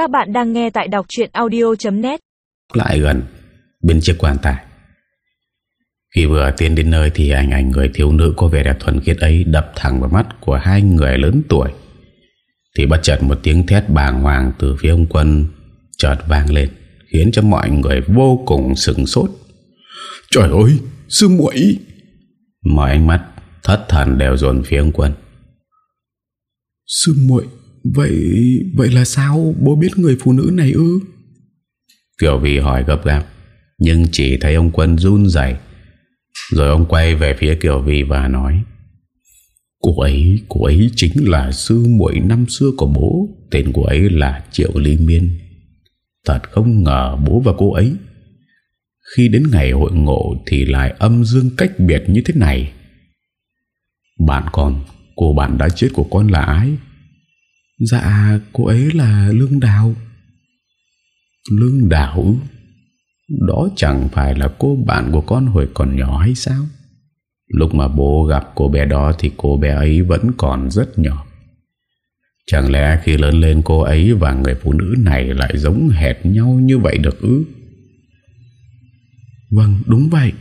Các bạn đang nghe tại đọc chuyện audio.net Lại gần bên chiếc quan tài. Khi vừa tiến đến nơi Thì ảnh ảnh người thiếu nữ có vẻ đẹp thuần khiết ấy Đập thẳng vào mắt của hai người lớn tuổi. Thì bất chợt một tiếng thét bàng hoàng Từ phía ông quân chợt vang lên Khiến cho mọi người vô cùng sừng sốt. Trời ơi Sư muội! Mọi ánh mắt thất thần đều dồn phía ông quân. Sư muội Vậy vậy là sao? Bố biết người phụ nữ này ư? Kiều Vi hỏi gấp gáp Nhưng chỉ thấy ông Quân run dậy Rồi ông quay về phía Kiều Vi và nói Cô ấy, cô ấy chính là sư muội năm xưa của bố. Tên của ấy là Triệu Lý Miên. Thật không ngờ bố và cô ấy Khi đến ngày hội ngộ Thì lại âm dương cách biệt như thế này. Bạn con Cô bạn đã chết của con là ai? Dạ cô ấy là Lương Đào. Lương Đào? Đó chẳng phải là cô bạn của con hồi còn nhỏ hay sao? Lúc mà bố gặp cô bé đó Thì cô bé ấy vẫn còn rất nhỏ. Chẳng lẽ khi lớn lên cô ấy và người phụ nữ này Lại giống hệt nhau như vậy được ư? Vâng đúng vậy.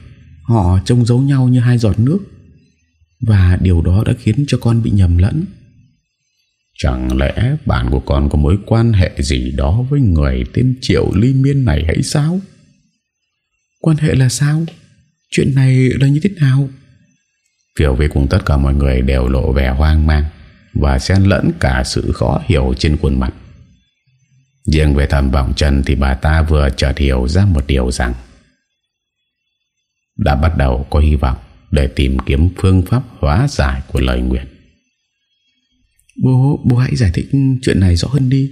Họ trông giống nhau như hai giọt nước. Và điều đó đã khiến cho con bị nhầm lẫn Chẳng lẽ bạn của con có mối quan hệ gì đó với người tên Triệu Ly Miên này hay sao? Quan hệ là sao? Chuyện này là như thế nào? Kiểu vì cùng tất cả mọi người đều lộ vẻ hoang mang và xen lẫn cả sự khó hiểu trên khuôn mặt. Riêng về thầm vọng chân thì bà ta vừa chợt hiểu ra một điều rằng đã bắt đầu có hy vọng để tìm kiếm phương pháp hóa giải của lời nguyện. Bố, bố hãy giải thích chuyện này rõ hơn đi.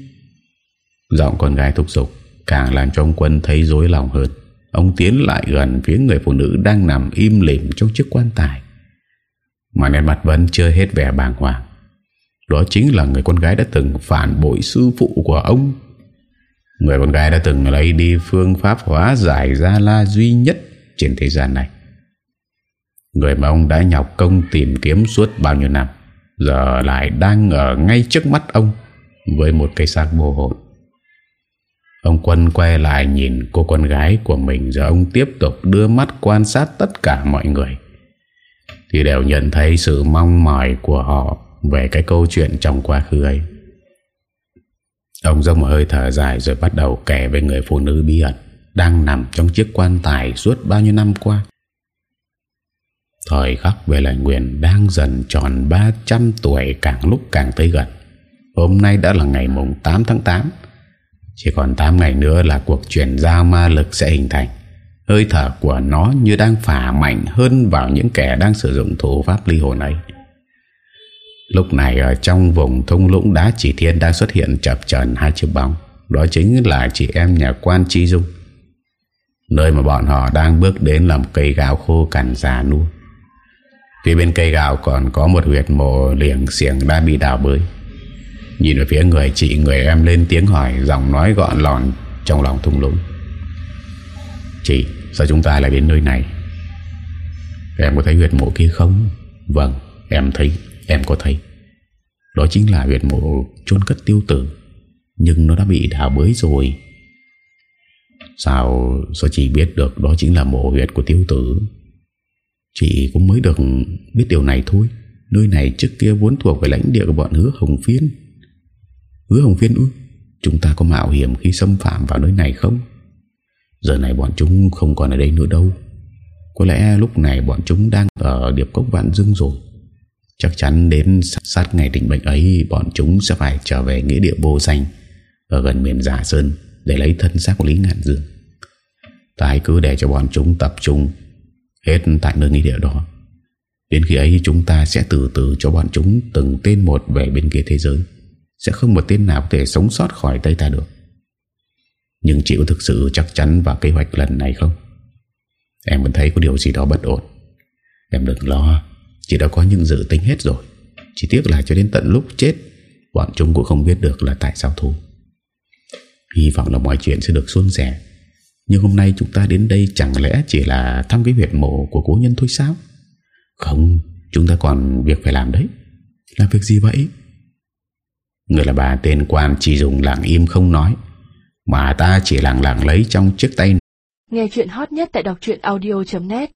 Giọng con gái thúc giục Càng làm cho ông Quân thấy rối lòng hơn. Ông tiến lại gần phía người phụ nữ Đang nằm im lìm trong chiếc quan tài. Mà nét mặt vẫn chưa hết vẻ bàng hoàng. Đó chính là người con gái đã từng phản bội sư phụ của ông. Người con gái đã từng lấy đi phương pháp hóa giải ra La duy nhất trên thế gian này. Người mà ông đã nhọc công tìm kiếm suốt bao nhiêu năm Giờ lại đang ở ngay trước mắt ông Với một cây xác vô hồn Ông Quân quay lại nhìn cô con gái của mình, Rồi ông tiếp tục đưa mắt quan sát tất cả mọi người. Thì đều nhận thấy sự mong mỏi của họ Về cái câu chuyện trong quá khứ ấy. Ông dông một hơi thở dài Rồi bắt đầu kể về người phụ nữ bí ẩn Đang nằm trong chiếc quan tài suốt bao nhiêu năm qua. Thời khắc về lời nguyện đang dần tròn 300 tuổi càng lúc càng tới gần. Hôm nay đã là ngày mùng 8 tháng 8. Chỉ còn 8 ngày nữa là cuộc chuyển giao ma lực sẽ hình thành. Hơi thở của nó như đang phả mạnh hơn vào những kẻ đang sử dụng thủ pháp ly hồn ấy. Lúc này ở trong vùng thung lũng đá chỉ thiên đang xuất hiện chập trần hai chiếc bóng. Đó chính là chị em nhà quan Chi Dung. Nơi mà bọn họ đang bước đến là một cây gạo khô cằn già nua. Phía bên cây gạo còn có một huyệt mộ liền xiềng đã bị đào bới. Nhìn ở phía người chị, người em lên tiếng hỏi, Giọng nói gọn lòn trong lòng thung lũng. Chị, sao chúng ta lại đến nơi này? Em có thấy huyệt mộ kia không? Vâng em thấy, Em có thấy. Đó chính là huyệt mộ chôn cất tiêu tử, Nhưng nó đã bị đào bới rồi. Sao Sao chị biết được Đó chính là mộ huyệt của tiêu tử? Chị cũng mới được biết điều này thôi. Nơi này trước kia vốn thuộc về lãnh địa của bọn hứa Hồng Phiên Hứa Hồng Phiên ư? Chúng ta có mạo hiểm khi xâm phạm vào nơi này không? Giờ này bọn chúng không còn ở đây nữa đâu. Có lẽ lúc này bọn chúng đang ở Điệp Cốc Vạn Dương rồi. Chắc chắn đến sát ngày định bệnh ấy, Bọn chúng sẽ phải trở về nghĩa địa vô danh, Ở gần miền Giả Sơn, Để lấy thân xác của Lý Ngạn Dương. Ta hãy cứ để cho bọn chúng tập trung. Hết tại nơi nghỉ địa đó. Đến khi ấy chúng ta sẽ từ từ cho bọn chúng Từng tên một về bên kia thế giới. Sẽ không một tên nào có thể sống sót khỏi tay ta được. Nhưng chị có thực sự chắc chắn vào kế hoạch lần này không? Em vẫn thấy có điều gì đó bất ổn. Em đừng lo Chị đã có những dự tính hết rồi. Chỉ tiếc là cho đến tận lúc chết, Bọn chúng cũng không biết được là tại sao thôi Hy vọng là mọi chuyện sẽ được xuân sẻ nhưng hôm nay chúng ta đến đây chẳng lẽ chỉ là thăm cái huyệt mộ của cố nhân thôi sao? Không, chúng ta còn việc phải làm đấy. Là việc gì vậy? Người là bà tên quan chỉ dùng lặng im không nói Mà ta chỉ lặng lặng lấy trong chiếc tay Nghe chuyện hot nhất tại đọc audio.net